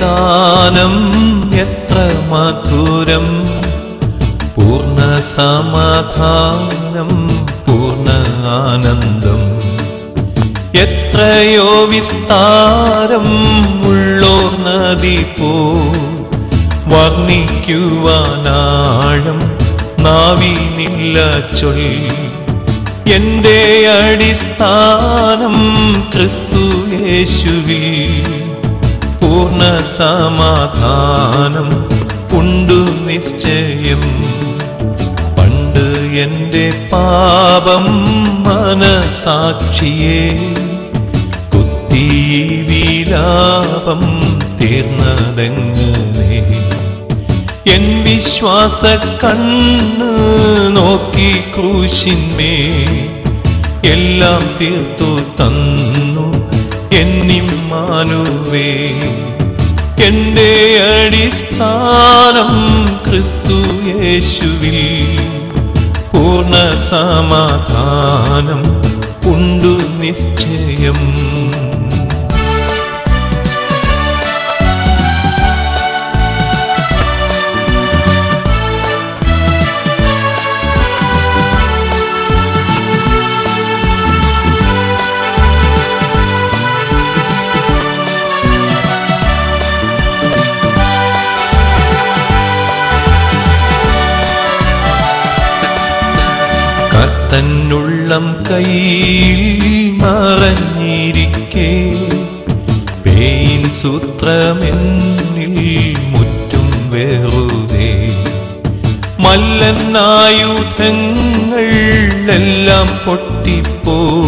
ദാനം എത്ര മധുരം. പൂർണ സമാധാനം പൂർണ ആനന്ദം. എത്രയോ വിസ്താരം ഉള്ളോ നദി പോ. വർണിക്കുവാനാഴം നാവിനില്ല ചൊല്ലി എന്റെ അടിസ്ഥാനം ക്രിസ്തു യേശുവിൽ. സമാധാനം ഉണ്ടു നിശ്ചയം. പണ്ട് എന്റെ പാപം മനസാക്ഷിയെ കുത്തി വിലാപം തീർന്നതെങ്ങനെ? എൻ വിശ്വാസ കണ്ണ് നോക്കി ക്രൂശിന്മേ എല്ലാം തീർത്തു തന്നു എന്നിമ്മാനുവേ. എന്റെ അടിസ്ഥാനം ക്രിസ്തു യേശുവിൽ. പൂർണ സമാധാനം ഉണ്ടു നിശ്ചയം. കത്തന്നുള്ളം കയ്യിൽ മറഞ്ഞിരിക്കേ. പേയിൻ സൂത്രമെന്നിൽ മുറ്റും വെറുതെ. മല്ലനായുധങ്ങൾ എല്ലാം പൊട്ടിപ്പോ.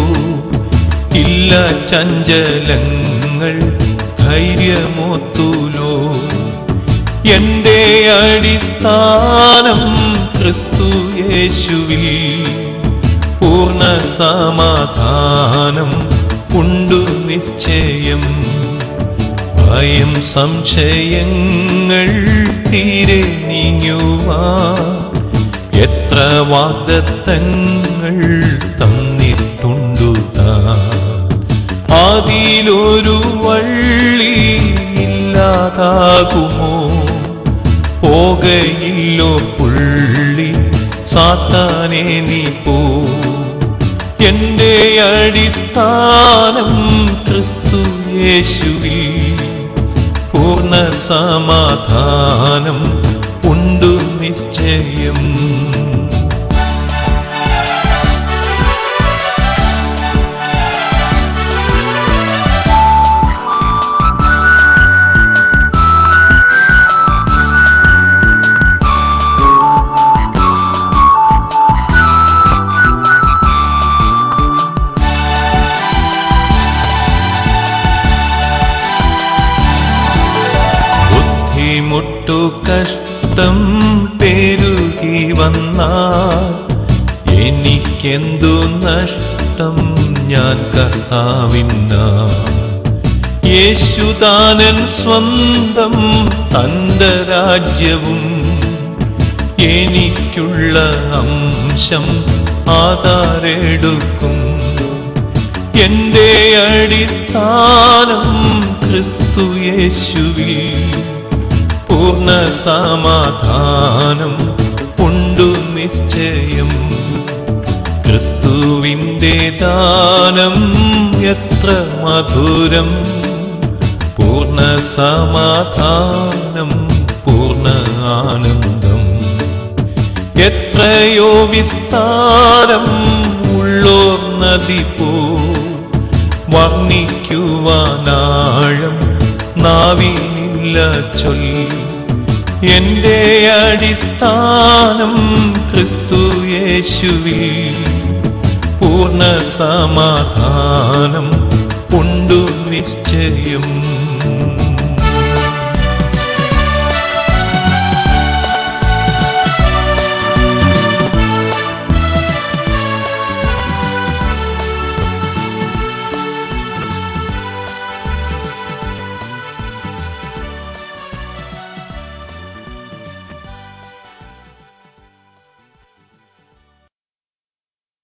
ഇല്ല ചഞ്ചലങ്ങൾ ധൈര്യമോത്തുലോ. എന്റെ അടിസ്ഥാനം ക്രിസ്തു യേശുവിൽ. പൂർണ സമാധാനം ഉണ്ടു നിശ്ചയം. ഭയം സംശയങ്ങൾ തീരെ നീങ്ങുവാ. എത്ര വാദത്തങ്ങൾ തന്നിട്ടുണ്ടു അതിലൊരു വള്ളി ഇല്ലാതാകുമോ? പോകയില്ലോ പുള്ളി സാത്താനെ നീ പോ എന്റെ അടിസ്ഥാനം ക്രിസ്തു യേശുവിൽ. പൂർണ സമാധാനം ഉണ്ടു നിശ്ചയം. ബുദ്ധിമുട്ടു കഷ്ടം പെരുകി വന്നാൽ എനിക്കെന്തു നഷ്ടം ഞാൻ കർത്താവിന്ന യേശുദാനൻ സ്വന്തം തന്റെ രാജ്യവും എനിക്കുള്ള അംശം ആധാരെടുക്കും. എന്റെ അടിസ്ഥാനം ക്രിസ്തു യേശുവിൽ പൂർണ സമാധാനം ഉണ്ടു നിശ്ചയം. ക്രിസ്തുവിന്റെ ദാനം എത്ര മധുരം. പൂർണ സമാധാനം പൂർണ ആനന്ദം. എത്രയോ വിസ്താരം ഉള്ളോർ നദി പോ. വർണിക്കുവാനാഴം നാവിനില്ല ചൊല്ലി. എന്റെ അടിസ്ഥാനം ക്രിസ്തു യേശുവിൽ. പൂർണ സമാധാനം ഉണ്ടു നിശ്ചയം.